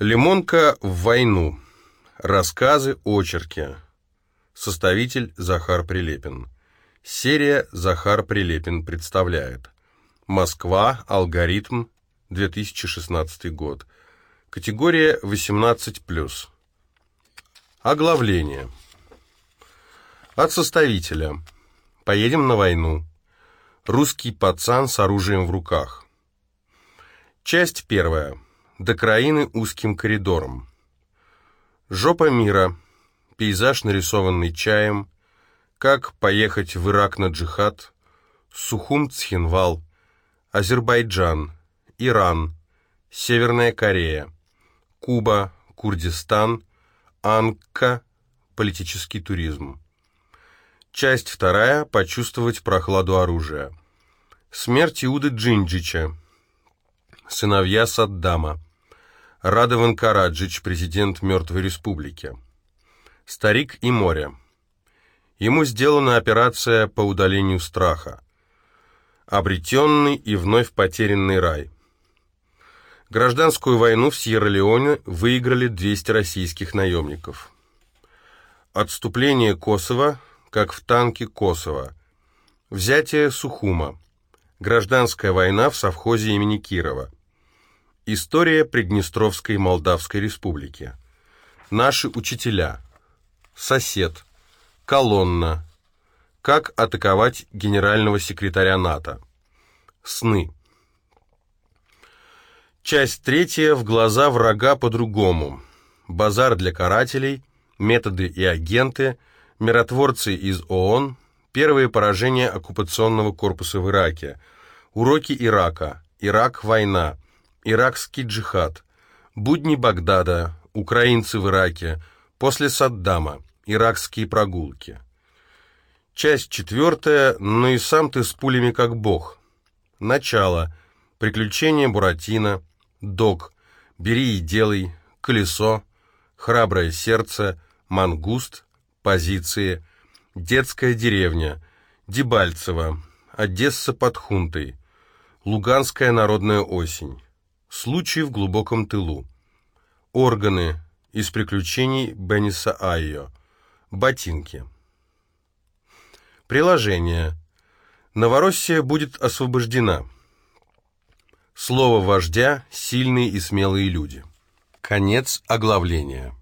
Лимонка в войну. Рассказы, очерки. Составитель Захар Прилепин. Серия Захар Прилепин представляет. Москва. Алгоритм. 2016 год. Категория 18+. Оглавление. От составителя. Поедем на войну. Русский пацан с оружием в руках. Часть первая. До краины узким коридором. Жопа мира. Пейзаж, нарисованный чаем. Как поехать в Ирак на джихад. Сухум Цхинвал. Азербайджан. Иран. Северная Корея. Куба. Курдистан. Анка. Политический туризм. Часть вторая. Почувствовать прохладу оружия. Смерть Иуды Джинджича. Сыновья Саддама. Радован Караджич, президент Мертвой Республики. Старик и море. Ему сделана операция по удалению страха. Обретенный и вновь потерянный рай. Гражданскую войну в Сьерра-Леоне выиграли 200 российских наемников. Отступление Косово, как в танке Косово. Взятие Сухума. Гражданская война в совхозе имени Кирова. История Приднестровской Молдавской Республики. Наши учителя. Сосед. Колонна. Как атаковать генерального секретаря НАТО. Сны. Часть третья. В глаза врага по-другому. Базар для карателей. Методы и агенты. Миротворцы из ООН. Первые поражения оккупационного корпуса в Ираке. Уроки Ирака. Ирак-война. Иракский джихад. Будни Багдада. Украинцы в Ираке. После Саддама. Иракские прогулки. Часть четвертая. Ну и сам ты с пулями как бог. Начало. Приключения Буратино. Док. Бери и делай. Колесо. Храброе сердце. Мангуст. Позиции. Детская деревня. Дебальцево. Одесса под хунтой. Луганская народная осень. Случай в глубоком тылу. Органы. Из приключений Бенниса Айо. Ботинки. Приложение. Новороссия будет освобождена. Слово вождя – сильные и смелые люди. Конец оглавления.